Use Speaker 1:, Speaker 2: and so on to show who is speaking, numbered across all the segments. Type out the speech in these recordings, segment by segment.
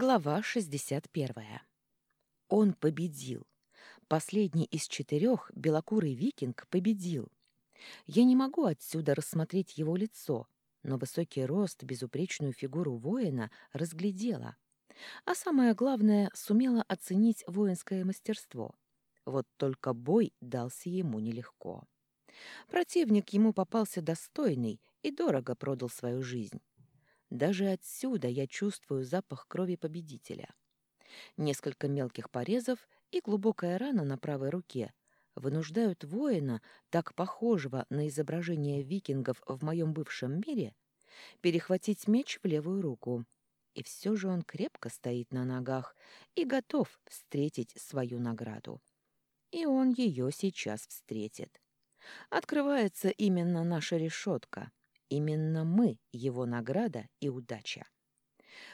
Speaker 1: Глава 61. Он победил. Последний из четырех белокурый викинг победил. Я не могу отсюда рассмотреть его лицо, но высокий рост, безупречную фигуру воина разглядела. А самое главное, сумела оценить воинское мастерство. Вот только бой дался ему нелегко. Противник ему попался достойный и дорого продал свою жизнь. Даже отсюда я чувствую запах крови победителя. Несколько мелких порезов и глубокая рана на правой руке вынуждают воина, так похожего на изображение викингов в моем бывшем мире, перехватить меч в левую руку. И все же он крепко стоит на ногах и готов встретить свою награду. И он ее сейчас встретит. Открывается именно наша решетка — Именно мы — его награда и удача.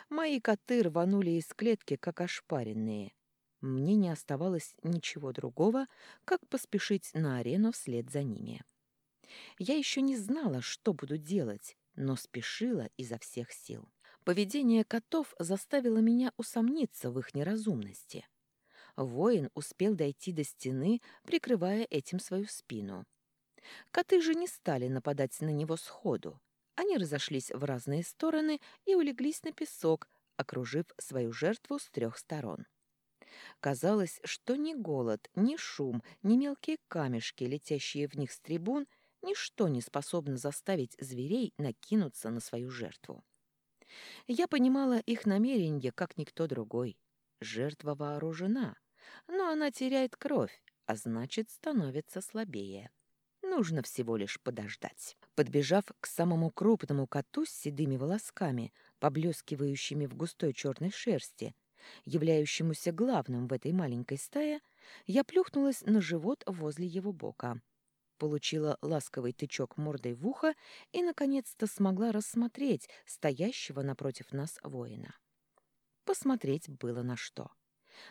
Speaker 1: Мои коты рванули из клетки, как ошпаренные. Мне не оставалось ничего другого, как поспешить на арену вслед за ними. Я еще не знала, что буду делать, но спешила изо всех сил. Поведение котов заставило меня усомниться в их неразумности. Воин успел дойти до стены, прикрывая этим свою спину. Коты же не стали нападать на него сходу. Они разошлись в разные стороны и улеглись на песок, окружив свою жертву с трех сторон. Казалось, что ни голод, ни шум, ни мелкие камешки, летящие в них с трибун, ничто не способно заставить зверей накинуться на свою жертву. Я понимала их намерение, как никто другой. Жертва вооружена, но она теряет кровь, а значит, становится слабее. Нужно всего лишь подождать. Подбежав к самому крупному коту с седыми волосками, поблескивающими в густой черной шерсти, являющемуся главным в этой маленькой стае, я плюхнулась на живот возле его бока. Получила ласковый тычок мордой в ухо и, наконец-то, смогла рассмотреть стоящего напротив нас воина. Посмотреть было на что.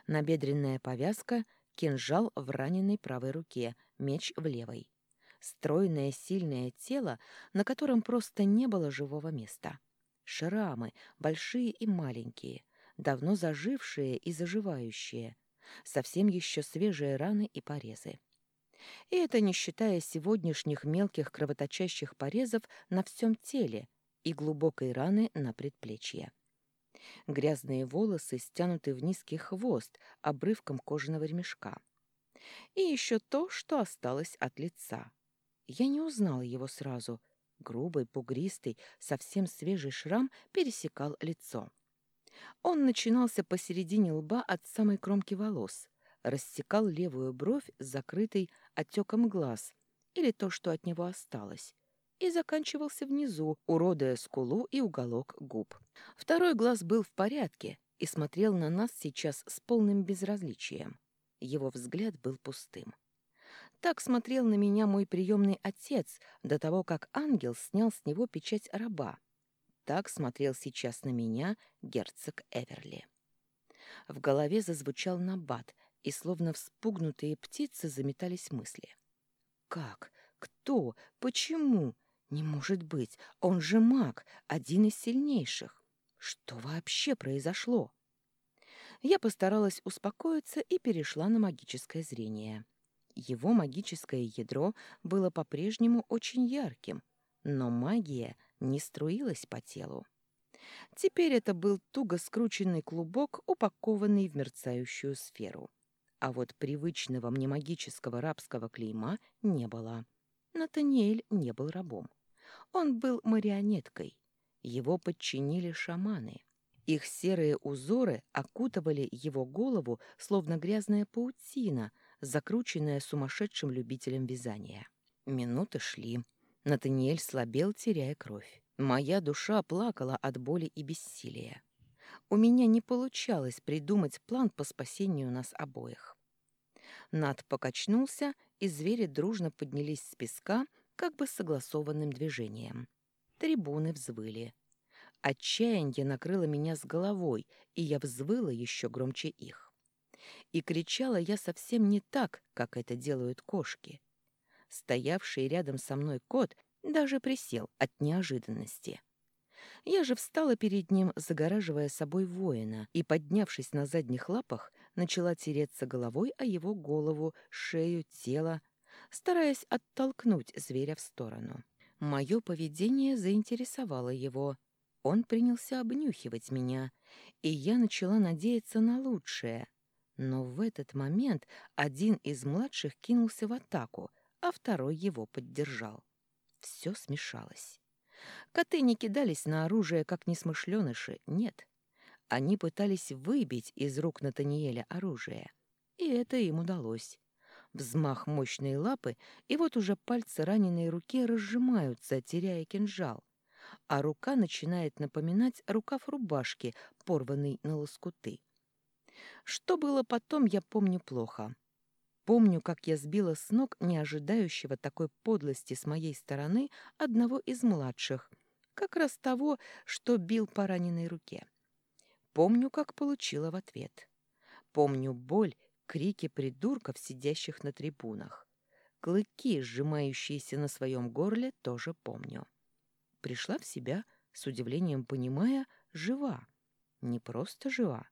Speaker 1: Набедренная повязка, кинжал в раненой правой руке, меч в левой стройное сильное тело, на котором просто не было живого места. Шрамы, большие и маленькие, давно зажившие и заживающие, совсем еще свежие раны и порезы. И это не считая сегодняшних мелких кровоточащих порезов на всем теле и глубокой раны на предплечье. Грязные волосы стянуты в низкий хвост обрывком кожаного ремешка. И еще то, что осталось от лица. Я не узнала его сразу. Грубый, бугристый, совсем свежий шрам пересекал лицо. Он начинался посередине лба от самой кромки волос, рассекал левую бровь закрытой отеком глаз, или то, что от него осталось, и заканчивался внизу, уродуя скулу и уголок губ. Второй глаз был в порядке и смотрел на нас сейчас с полным безразличием. Его взгляд был пустым. Так смотрел на меня мой приемный отец до того, как ангел снял с него печать раба. Так смотрел сейчас на меня герцог Эверли. В голове зазвучал набат, и словно вспугнутые птицы заметались мысли. «Как? Кто? Почему? Не может быть! Он же маг, один из сильнейших! Что вообще произошло?» Я постаралась успокоиться и перешла на магическое зрение. Его магическое ядро было по-прежнему очень ярким, но магия не струилась по телу. Теперь это был туго скрученный клубок, упакованный в мерцающую сферу. А вот привычного мне магического рабского клейма не было. Натаниэль не был рабом. Он был марионеткой. Его подчинили шаманы. Их серые узоры окутывали его голову, словно грязная паутина — закрученная сумасшедшим любителем вязания. Минуты шли. Натаниэль слабел, теряя кровь. Моя душа плакала от боли и бессилия. У меня не получалось придумать план по спасению нас обоих. Над покачнулся, и звери дружно поднялись с песка, как бы согласованным движением. Трибуны взвыли. Отчаяние накрыло меня с головой, и я взвыла еще громче их. И кричала я совсем не так, как это делают кошки. Стоявший рядом со мной кот даже присел от неожиданности. Я же встала перед ним, загораживая собой воина, и, поднявшись на задних лапах, начала тереться головой о его голову, шею, тело, стараясь оттолкнуть зверя в сторону. Мое поведение заинтересовало его. Он принялся обнюхивать меня, и я начала надеяться на лучшее. Но в этот момент один из младших кинулся в атаку, а второй его поддержал. Все смешалось. Коты не кидались на оружие, как несмышленыши, нет. Они пытались выбить из рук Натаниэля оружие. И это им удалось. Взмах мощной лапы, и вот уже пальцы раненой руки разжимаются, теряя кинжал. А рука начинает напоминать рукав рубашки, порванный на лоскуты. Что было потом, я помню плохо. Помню, как я сбила с ног неожидающего такой подлости с моей стороны одного из младших, как раз того, что бил по раненой руке. Помню, как получила в ответ. Помню боль, крики придурков, сидящих на трибунах. Клыки, сжимающиеся на своем горле, тоже помню. Пришла в себя, с удивлением понимая, жива. Не просто жива.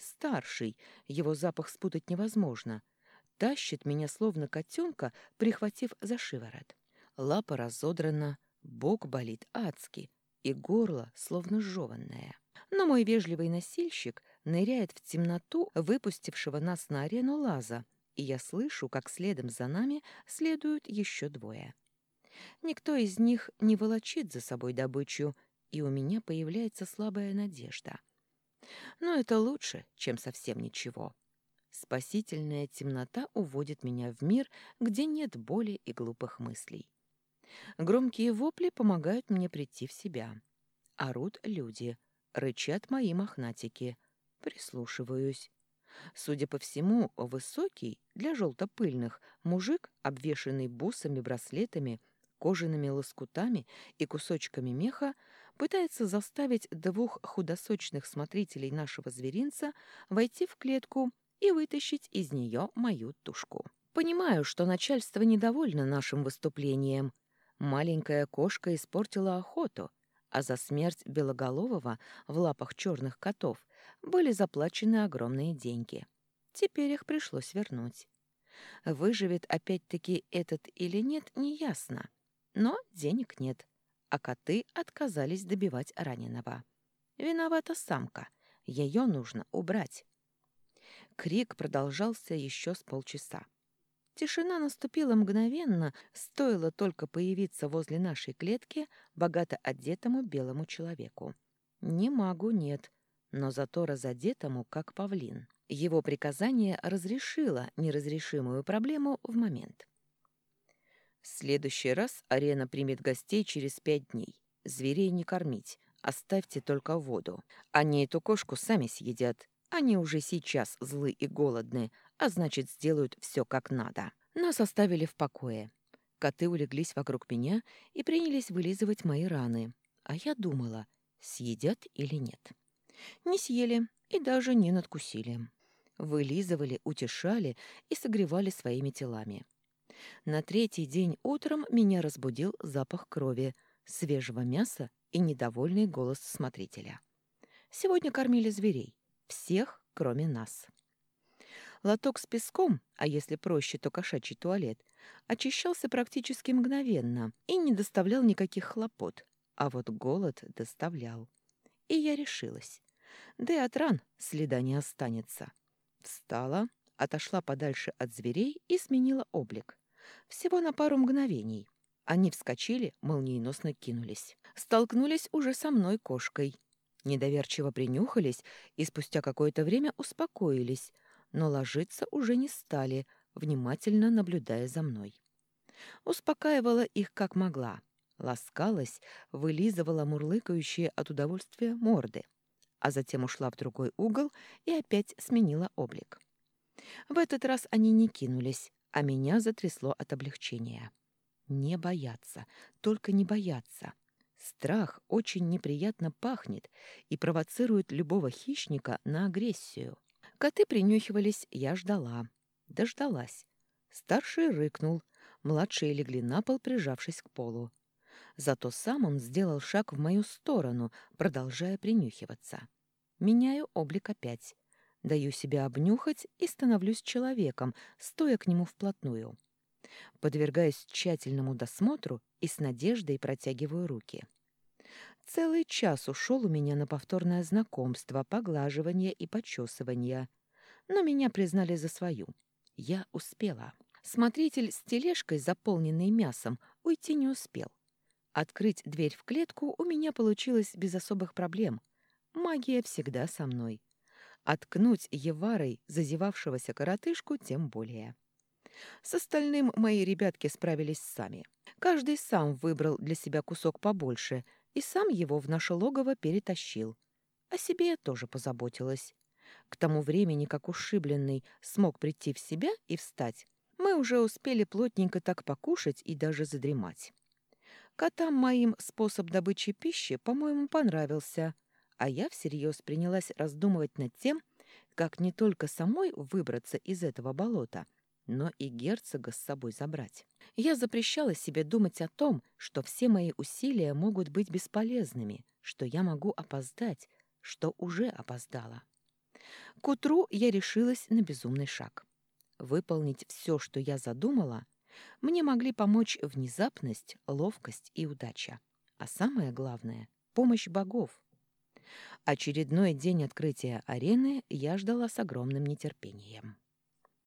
Speaker 1: Старший, его запах спутать невозможно — тащит меня словно котенка, прихватив за шиворот. Лапа разодрана, бок болит адски, и горло словно жеванное. Но мой вежливый носильщик ныряет в темноту выпустившего нас на арену лаза, и я слышу, как следом за нами следуют еще двое. Никто из них не волочит за собой добычу, и у меня появляется слабая надежда. Но это лучше, чем совсем ничего. Спасительная темнота уводит меня в мир, где нет боли и глупых мыслей. Громкие вопли помогают мне прийти в себя. Орут люди, рычат мои мохнатики. Прислушиваюсь. Судя по всему, высокий, для желтопыльных, мужик, обвешанный бусами, браслетами, кожаными лоскутами и кусочками меха, пытается заставить двух худосочных смотрителей нашего зверинца войти в клетку и вытащить из нее мою тушку. Понимаю, что начальство недовольно нашим выступлением. Маленькая кошка испортила охоту, а за смерть Белоголового в лапах черных котов были заплачены огромные деньги. Теперь их пришлось вернуть. Выживет опять-таки этот или нет, неясно. Но денег нет, а коты отказались добивать раненого. Виновата самка. Ее нужно убрать. Крик продолжался еще с полчаса. Тишина наступила мгновенно, стоило только появиться возле нашей клетки богато одетому белому человеку. Не магу нет, но зато разодетому, как павлин. Его приказание разрешило неразрешимую проблему в момент. В следующий раз арена примет гостей через пять дней. Зверей не кормить, оставьте только воду. Они эту кошку сами съедят, они уже сейчас злы и голодны, а значит, сделают все как надо. Нас оставили в покое. Коты улеглись вокруг меня и принялись вылизывать мои раны. А я думала, съедят или нет. Не съели и даже не надкусили. Вылизывали, утешали и согревали своими телами. На третий день утром меня разбудил запах крови, свежего мяса и недовольный голос смотрителя. Сегодня кормили зверей. Всех, кроме нас. Лоток с песком, а если проще, то кошачий туалет, очищался практически мгновенно и не доставлял никаких хлопот, а вот голод доставлял. И я решилась. Да и от ран следа не останется. Встала, отошла подальше от зверей и сменила облик. Всего на пару мгновений. Они вскочили, молниеносно кинулись. Столкнулись уже со мной кошкой. Недоверчиво принюхались и спустя какое-то время успокоились, но ложиться уже не стали, внимательно наблюдая за мной. Успокаивала их как могла, ласкалась, вылизывала мурлыкающие от удовольствия морды, а затем ушла в другой угол и опять сменила облик. В этот раз они не кинулись, а меня затрясло от облегчения. Не бояться, только не бояться. Страх очень неприятно пахнет и провоцирует любого хищника на агрессию. Коты принюхивались, я ждала. Дождалась. Старший рыкнул, младшие легли на пол, прижавшись к полу. Зато сам он сделал шаг в мою сторону, продолжая принюхиваться. Меняю облик опять. Даю себя обнюхать и становлюсь человеком, стоя к нему вплотную. Подвергаюсь тщательному досмотру и с надеждой протягиваю руки. Целый час ушел у меня на повторное знакомство, поглаживание и почесывание. Но меня признали за свою. Я успела. Смотритель с тележкой, заполненной мясом, уйти не успел. Открыть дверь в клетку у меня получилось без особых проблем. Магия всегда со мной. Откнуть Еварой зазевавшегося коротышку тем более. С остальным мои ребятки справились сами. Каждый сам выбрал для себя кусок побольше и сам его в наше логово перетащил. О себе я тоже позаботилась. К тому времени, как ушибленный смог прийти в себя и встать, мы уже успели плотненько так покушать и даже задремать. Котам моим способ добычи пищи, по-моему, понравился, а я всерьез принялась раздумывать над тем, как не только самой выбраться из этого болота, но и герцога с собой забрать. Я запрещала себе думать о том, что все мои усилия могут быть бесполезными, что я могу опоздать, что уже опоздала. К утру я решилась на безумный шаг. Выполнить все, что я задумала, мне могли помочь внезапность, ловкость и удача. А самое главное — помощь богов. Очередной день открытия арены я ждала с огромным нетерпением.